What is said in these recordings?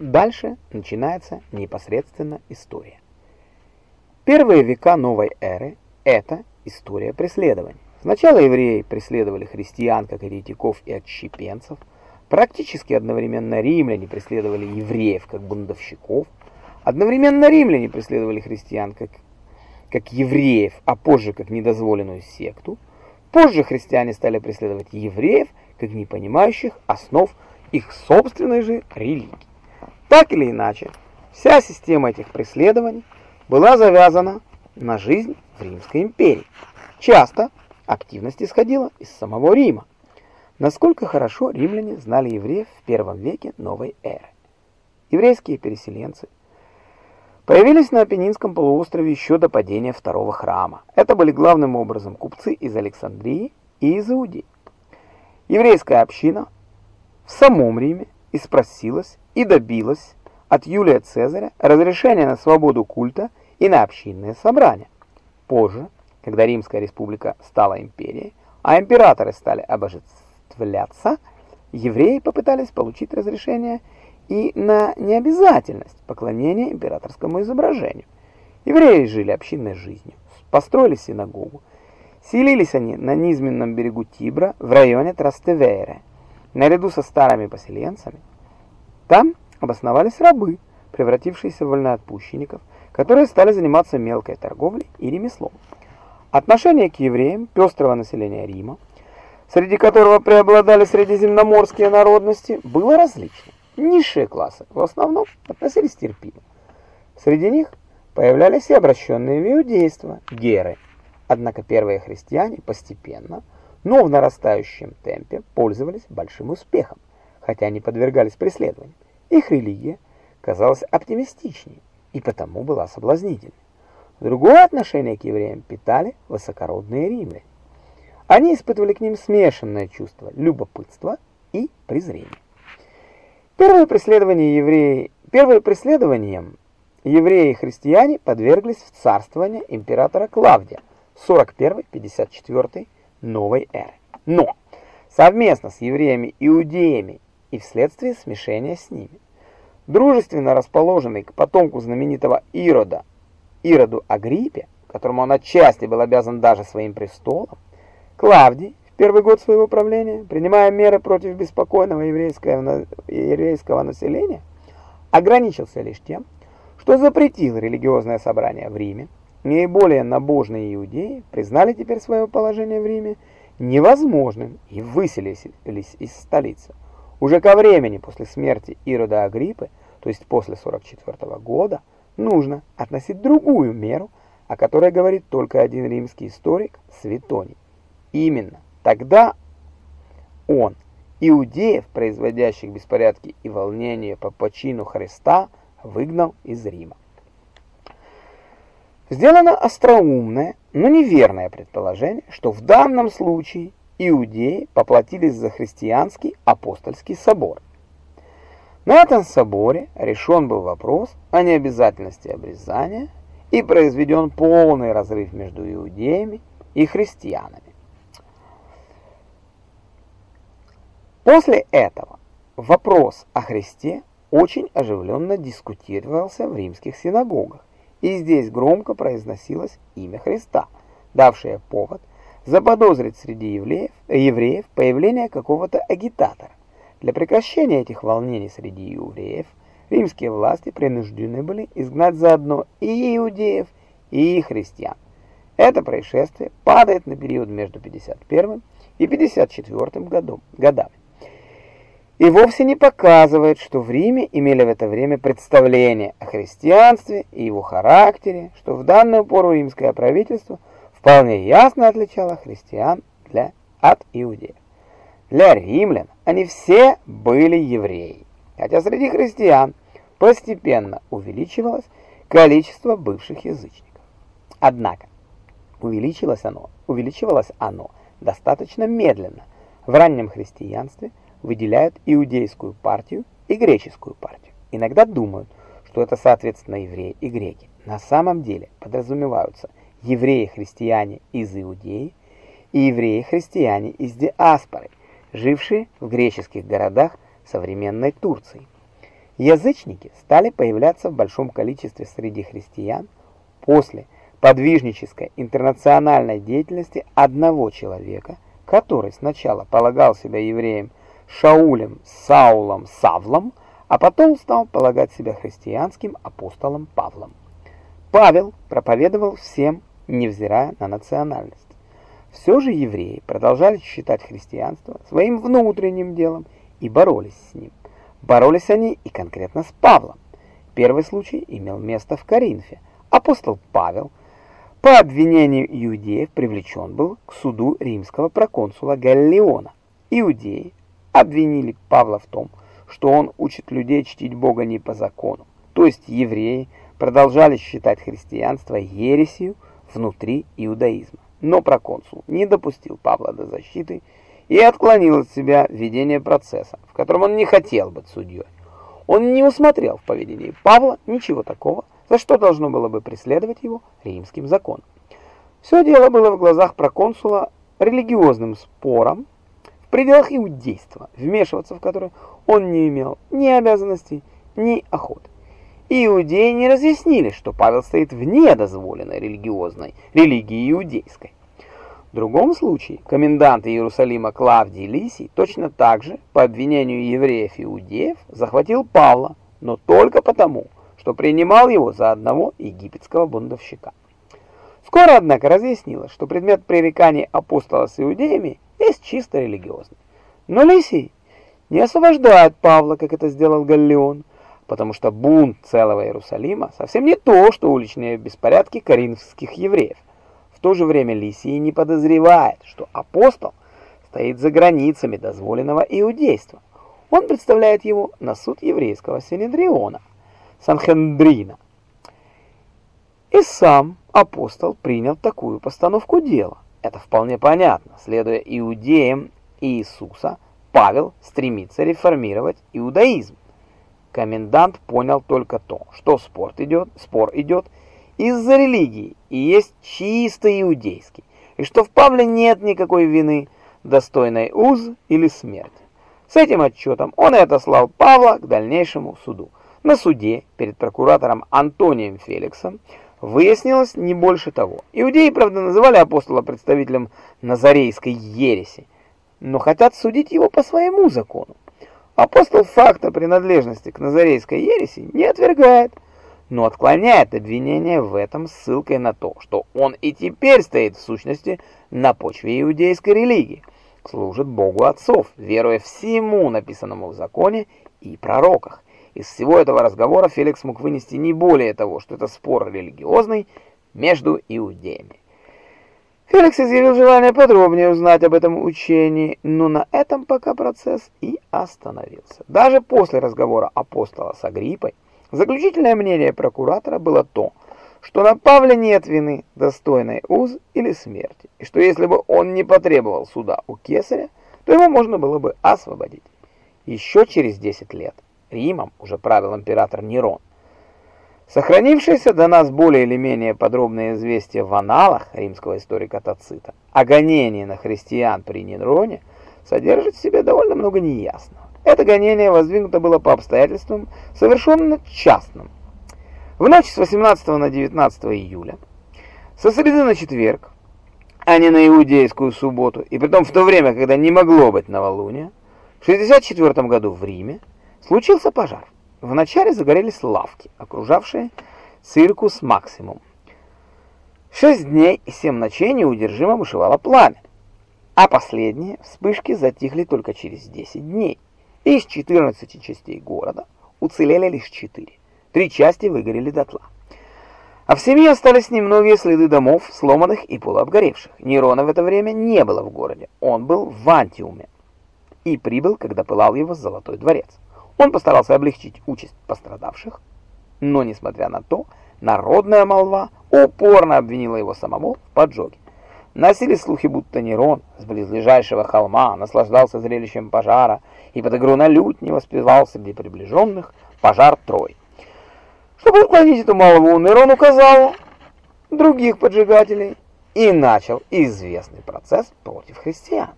Дальше начинается непосредственно история. Первые века новой эры – это история преследований. Сначала евреи преследовали христиан как еретиков и отщепенцев, практически одновременно римляне преследовали евреев как бунтовщиков, одновременно римляне преследовали христиан как, как евреев, а позже как недозволенную секту, позже христиане стали преследовать евреев как не понимающих основ их собственной же религии. Так или иначе, вся система этих преследований была завязана на жизнь в Римской империи. Часто активность исходила из самого Рима. Насколько хорошо римляне знали евреев в первом веке новой эры. Еврейские переселенцы появились на Апеннинском полуострове еще до падения второго храма. Это были главным образом купцы из Александрии и из Иудеи. Еврейская община в самом Риме и спросилась и добилась от Юлия Цезаря разрешения на свободу культа и на общинные собрания. Позже, когда Римская республика стала империей, а императоры стали обожествляться, евреи попытались получить разрешение и на необязательность поклонения императорскому изображению. Евреи жили общинной жизнью, построили синагогу. Селились они на низменном берегу Тибра в районе Трастевере, наряду со старыми поселенцами. Там обосновались рабы, превратившиеся в вольноотпущенников, которые стали заниматься мелкой торговлей и ремеслом. Отношение к евреям пестрого населения Рима, среди которого преобладали средиземноморские народности, было различным. Низшие классы в основном относились терпимо. Среди них появлялись и обращенные в иудейство геры. Однако первые христиане постепенно, но в нарастающем темпе пользовались большим успехом, хотя они подвергались преследованию. Их религия казалась оптимистичнее и потому была соблазнительной. Другое отношение к евреям питали высокородные римляне. Они испытывали к ним смешанное чувство любопытства и презрения. Первые преследования евреи, первые преследованиям евреи и христиане подверглись в царствование императора Клавдия 41-54 новой эры. Но совместно с евреями иудеями и вследствие смешения с ними. Дружественно расположенный к потомку знаменитого Ирода, Ироду Агриппе, которому он отчасти был обязан даже своим престолом, Клавдий в первый год своего правления, принимая меры против беспокойного еврейского, еврейского населения, ограничился лишь тем, что запретил религиозное собрание в Риме. Наиболее набожные иудеи признали теперь свое положение в Риме невозможным и выселились из столицы. Уже ко времени после смерти Ирода Агриппы, то есть после 44 года, нужно относить другую меру, о которой говорит только один римский историк Светоний. Именно тогда он, иудеев, производящих беспорядки и волнения по почину Христа, выгнал из Рима. Сделано остроумное, но неверное предположение, что в данном случае иудеи поплатились за христианский апостольский собор. На этом соборе решен был вопрос о необязательности обрезания и произведен полный разрыв между иудеями и христианами. После этого вопрос о Христе очень оживленно дискутировался в римских синагогах, и здесь громко произносилось имя Христа, давшее повод заподозрить среди евреев, евреев появление какого-то агитатора. Для прекращения этих волнений среди евреев римские власти принуждены были изгнать заодно и иудеев, и христиан. Это происшествие падает на период между 51 и 54 годом, годами. И вовсе не показывает, что в Риме имели в это время представление о христианстве и его характере, что в данную пору римское правительство – вполне ясно отличала христиан для, от иудеев. Для римлян они все были евреи, хотя среди христиан постепенно увеличивалось количество бывших язычников. Однако увеличилось оно, увеличивалось оно достаточно медленно. В раннем христианстве выделяют иудейскую партию и греческую партию. Иногда думают, что это соответственно евреи и греки. На самом деле подразумеваются евреи-христиане из Иудеи и евреи-христиане из диаспоры, жившие в греческих городах современной Турции. Язычники стали появляться в большом количестве среди христиан после подвижнической интернациональной деятельности одного человека, который сначала полагал себя евреем Шаулем Саулом Савлом, а потом стал полагать себя христианским апостолом Павлом. Павел проповедовал всем, невзирая на национальность. Все же евреи продолжали считать христианство своим внутренним делом и боролись с ним. Боролись они и конкретно с Павлом. Первый случай имел место в Коринфе. Апостол Павел по обвинению иудеев привлечен был к суду римского проконсула Галлиона. Иудеи обвинили Павла в том, что он учит людей чтить Бога не по закону. То есть евреи продолжали считать христианство ересью внутри иудаизма. Но проконсул не допустил Павла до защиты и отклонил от себя ведение процесса, в котором он не хотел быть судьей. Он не усмотрел в поведении Павла ничего такого, за что должно было бы преследовать его римским законом. Все дело было в глазах проконсула религиозным спором пределах иудейства, вмешиваться в которое он не имел ни обязанностей, ни охоты. Иудеи не разъяснили, что Павел стоит вне дозволенной религиозной религии иудейской. В другом случае комендант Иерусалима Клавдий Лисий точно так же, по обвинению евреев иудеев, захватил Павла, но только потому, что принимал его за одного египетского бунтовщика. Скоро, однако, разъяснилось, что предмет пререканий апостола с иудеями есть чисто религиозный. Но Лисий не освобождает Павла, как это сделал Галлион, потому что бунт целого Иерусалима совсем не то, что уличные беспорядки коринфских евреев. В то же время Лисий не подозревает, что апостол стоит за границами дозволенного иудейства. Он представляет его на суд еврейского Синедриона, Санхендрина. И сам апостол принял такую постановку дела. Это вполне понятно. Следуя иудеям Иисуса, Павел стремится реформировать иудаизм. Комендант понял только то, что спор идет, спор идет из-за религии и есть чисто иудейский, и что в Павле нет никакой вины, достойной уз или смерти. С этим отчетом он и отослал Павла к дальнейшему суду. На суде перед прокуратором Антонием Феликсом выяснилось не больше того. Иудеи, правда, называли апостола представителем назарейской ереси, но хотят судить его по своему закону. Апостол факта принадлежности к назарейской ереси не отвергает, но отклоняет обвинение в этом ссылкой на то, что он и теперь стоит в сущности на почве иудейской религии, служит Богу отцов, веруя всему написанному в законе и пророках. Из всего этого разговора Феликс мог вынести не более того, что это спор религиозный между иудеями. Феликс изъявил желание подробнее узнать об этом учении, но на этом пока процесс и остановился. Даже после разговора апостола с Агриппой, заключительное мнение прокуратора было то, что на Павле нет вины, достойной уз или смерти, и что если бы он не потребовал суда у кесаря, то его можно было бы освободить. Еще через 10 лет Римом уже правил император Нерон. Сохранившееся до нас более или менее подробное известие в аналах римского историка Тацита о гонении на христиан при Нероне содержит в себе довольно много неясного. Это гонение воздвигнуто было по обстоятельствам совершенно частным. В ночь с 18 на 19 июля, со среды на четверг, а не на иудейскую субботу, и притом в то время, когда не могло быть новолуния, в 64 году в Риме случился пожар. Вначале загорелись лавки, окружавшие циркус Максимум. Шесть дней и семь ночей неудержимо бушевало пламя, а последние вспышки затихли только через 10 дней. Из 14 частей города уцелели лишь 4. Три части выгорели дотла. А в семье остались немногие следы домов, сломанных и полуобгоревших. Нерона в это время не было в городе, он был в Антиуме и прибыл, когда пылал его Золотой дворец. Он постарался облегчить участь пострадавших, но, несмотря на то, народная молва упорно обвинила его самого в поджоге. Носили слухи, будто Нерон с близлежащего холма наслаждался зрелищем пожара и под игру на лють не воспевал среди приближенных пожар Трой. Чтобы отклонить эту молву, Нерон указал других поджигателей и начал известный процесс против христиан.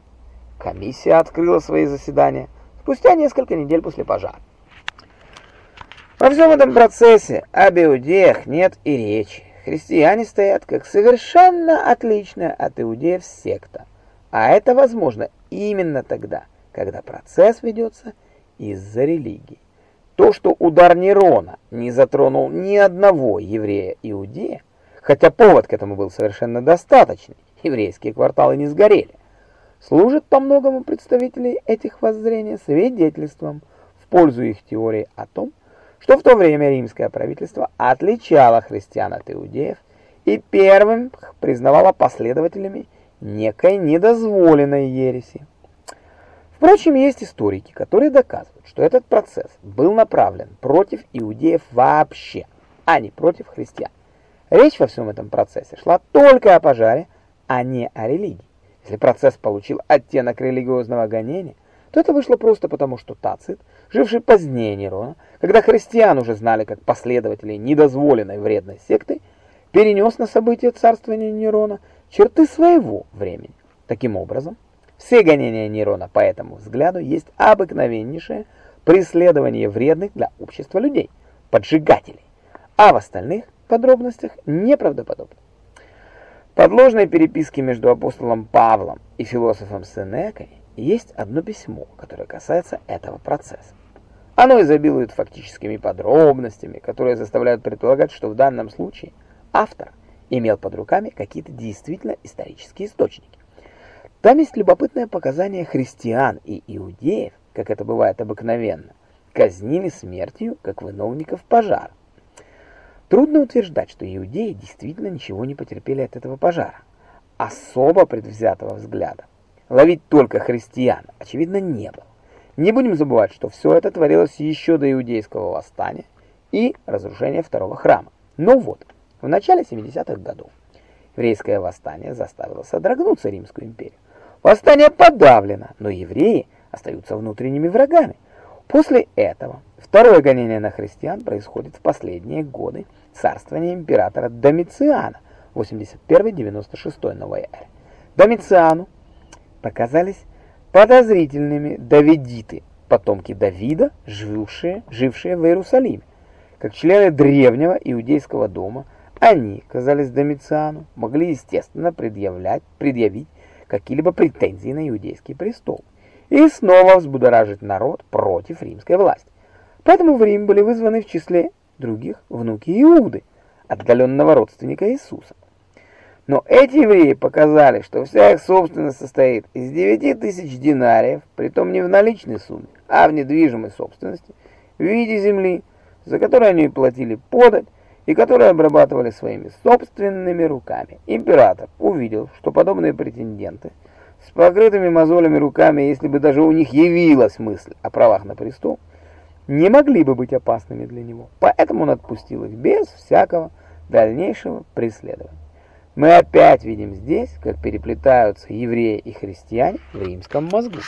Комиссия открыла свои заседания спустя несколько недель после пожара. Во всем этом процессе об иудеях нет и речи. Христиане стоят как совершенно отличная от иудеев секта. А это возможно именно тогда, когда процесс ведется из-за религии. То, что удар Нерона не затронул ни одного еврея-иудея, хотя повод к этому был совершенно достаточный, еврейские кварталы не сгорели, служит по многому представителей этих воззрений свидетельством в пользу их теории о том, что в то время римское правительство отличало христиан от иудеев и первым признавало последователями некой недозволенной ереси. Впрочем, есть историки, которые доказывают, что этот процесс был направлен против иудеев вообще, а не против христиан. Речь во всем этом процессе шла только о пожаре, а не о религии. Если процесс получил оттенок религиозного гонения, то это вышло просто потому, что Тацит, живший позднее Нерона, когда христиан уже знали как последователей недозволенной вредной секты, перенес на события царствования Нерона черты своего времени. Таким образом, все гонения Нерона по этому взгляду есть обыкновеннейшее преследование вредных для общества людей, поджигателей, а в остальных подробностях неправдоподобно. Подложной переписке между апостолом Павлом и философом Сенекой есть одно письмо, которое касается этого процесса. Оно изобилует фактическими подробностями, которые заставляют предполагать, что в данном случае автор имел под руками какие-то действительно исторические источники. Там есть любопытное показание христиан и иудеев, как это бывает обыкновенно, казнили смертью как виновников пожара. Трудно утверждать, что иудеи действительно ничего не потерпели от этого пожара. Особо предвзятого взгляда ловить только христиан, очевидно, не было. Не будем забывать, что все это творилось еще до иудейского восстания и разрушения второго храма. Но вот, в начале 70-х годов еврейское восстание заставило содрогнуться Римскую империю. Восстание подавлено, но евреи остаются внутренними врагами. После этого второе гонение на христиан происходит в последние годы царствования императора Домициана 81-96 новой эры. Домициану показались подозрительными давидиты, потомки Давида, жившие, жившие в Иерусалиме. Как члены древнего иудейского дома, они, казались Домициану, могли, естественно, предъявлять, предъявить какие-либо претензии на иудейский престол и снова взбудоражить народ против римской власти. Поэтому в Рим были вызваны в числе других внуки Иуды, отдаленного родственника Иисуса. Но эти евреи показали, что вся их собственность состоит из 9 тысяч динариев, притом не в наличной сумме, а в недвижимой собственности, в виде земли, за которую они платили подать, и которые обрабатывали своими собственными руками. Император увидел, что подобные претенденты с покрытыми мозолями руками, если бы даже у них явилась мысль о правах на престол, не могли бы быть опасными для него. Поэтому он отпустил их без всякого дальнейшего преследования. Мы опять видим здесь, как переплетаются евреи и христиане в римском мозгу.